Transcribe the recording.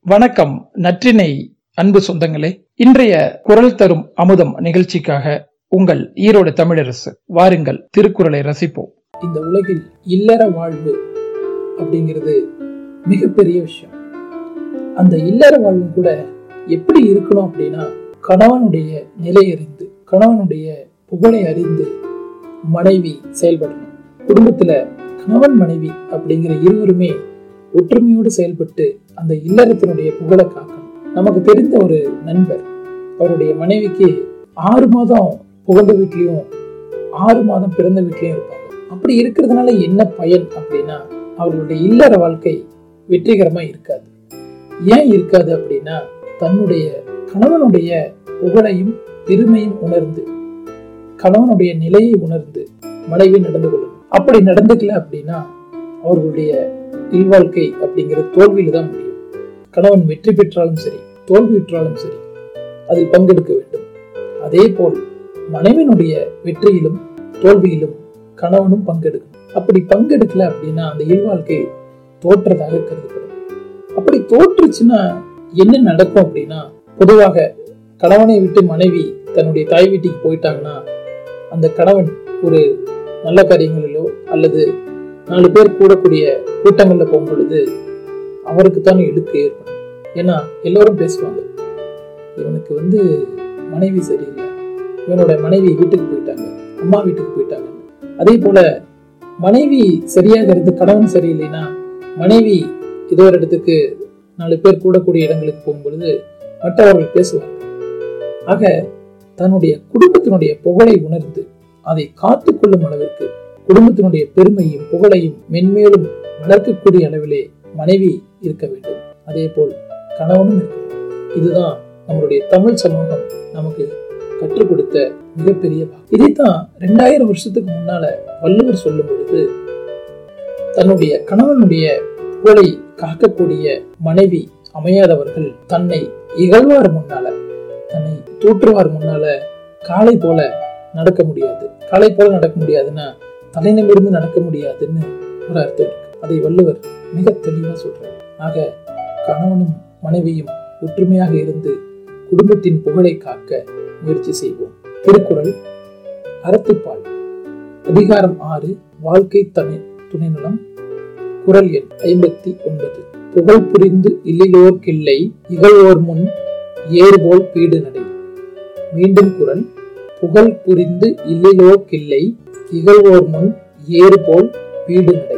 வணக்கம் நற்றினை அன்பு சொந்தங்களே. இன்றைய குரல் தரும் அமுதம் நிகழ்ச்சிக்காக உங்கள் ஈரோடு தமிழரசு வாருங்கள் திருக்குறளை ரசிப்போம். இந்த உலகில் இல்லற வாழ்வு அப்படிங்கிறது மிகப்பெரிய விஷயம். அந்த இல்லற வாழ்வும் கூட எப்படி இருக்கணும் அப்படின்னா கணவனுடைய நிலை அறிந்து கணவனுடைய புகழை அறிந்து மனைவி செயல்படணும். குடும்பத்துல கணவன் மனைவி அப்படிங்கிற இருவருமே ஒற்றுமையோடு செயல்பட்டு அந்த இல்லறத்தினுடைய புகழை காக்கணும். நமக்கு தெரிந்த ஒரு நண்பர் அவருடைய மனைவிக்கு ஆறு மாதம் புகழ்ந்த வீட்லேயும் ஆறு மாதம் பிறந்த வீட்லேயும் இருப்பாங்க. அப்படி இருக்கிறதுனால என்ன பயன் அப்படின்னா அவர்களுடைய இல்லற வாழ்க்கை வெற்றிகரமா இருக்காது. ஏன் இருக்காது அப்படின்னா தன்னுடைய கணவனுடைய புகழையும் பெருமையும் உணர்ந்து கணவனுடைய நிலையை உணர்ந்து மனைவி நடந்து கொள்ளணும். அப்படி நடந்துக்கல அப்படின்னா அவர்களுடைய இல்வாழ்க்கை அப்படிங்கிற தோல்வியில் தான் முடியும். கணவன் வெற்றி பெற்றாலும் சரி தோல்வியுற்றாலும் சரி அதில் பங்கெடுக்க வேண்டும். அதே போல் மனைவினுடைய வெற்றியிலும் தோல்வியிலும் கணவனும் பங்கெடுக்கும் அப்படி பங்கெடுக்கல அப்படின்னா அந்த இல்வாழ்க்கை தோற்றதாக கருதப்படும். அப்படி தோற்றுச்சுன்னா என்ன நடக்கும் அப்படின்னா பொதுவாக கணவனை விட்டு மனைவி தன்னுடைய தாய் வீட்டுக்கு போயிட்டாங்கன்னா அந்த கணவன் ஒரு நல்ல காரியங்களிலோ அல்லது நாலு பேர் கூடக்கூடிய கூட்டங்கள்ல போகும் பொழுது அவருக்கு தானே இழுக்கு ஏற்படும். ஏன்னா எல்லோரும் பேசுவாங்க. இவனுக்கு வந்து மனைவி சரியில்லை. இவனோட மனைவி வீட்டுக்கு போயிட்டாங்க. அம்மா வீட்டுக்கு போயிட்டாங்க. அதே போல மனைவி சரியாக கணவன் சரியில்லைன்னா மனைவி ஏதோ ஒரு இடத்துக்கு நாலு பேர் கூடக்கூடிய இடங்களுக்கு போகும் பொழுது மற்றவர்கள் பேசுவாங்க. ஆக தன்னுடைய குடும்பத்தினுடைய புகழை உணர்ந்து அதை காத்துக்கொள்ளும் அளவிற்கு குடும்பத்தினுடைய பெருமையும் புகழையும் மென்மேலும் வளர்க்கக்கூடிய அளவிலே மனைவி இருக்க வேண்டும். அதே போல் கணவனும் இருக்க இதுதான் நம்மளுடைய தமிழ் சமூகம் நமக்கு கற்றுக் கொடுத்த மிகப்பெரிய இதைத்தான் ரெண்டாயிரம் வருஷத்துக்கு முன்னால வள்ளுவர் சொல்லும் பொழுது தன்னுடைய கணவனுடைய புகழை காக்கக்கூடிய மனைவி அமையாதவர்கள் தன்னை இகழ்வார் முன்னால தன்னை தூற்றுவார் முன்னால காலை போல நடக்க முடியாது. காலை போல நடக்க முடியாதுன்னா தலைநிமிருந்து நடக்க முடியாதுன்னு ஒரு அர்த்தம் இருக்கு. அதை வள்ளுவர் மிக தெளிவாக சொல்றார். ஆக கணவனும் மனைவியும் ஒற்றுமையாக இருந்து குடும்பத்தின் புகழை காக்க முயற்சி செய்வோம். திருக்குறள் அறத்துப்பால் அதிகாரம் ஆறு வாழ்க்கை தனி துணைநலம் குரல் எண் ஐம்பத்தி ஒன்பது. புகழ் புரிந்து இல்லையோர்க்கில்லை இகழ்வோர் முன் ஏறுபோல் பீடு நடை. மீண்டும் குரல் புகழ் புரிந்து இல்லையோர்க்கில்லை இகழ்வோர் முன் ஏறுபோல் பீடு நடை.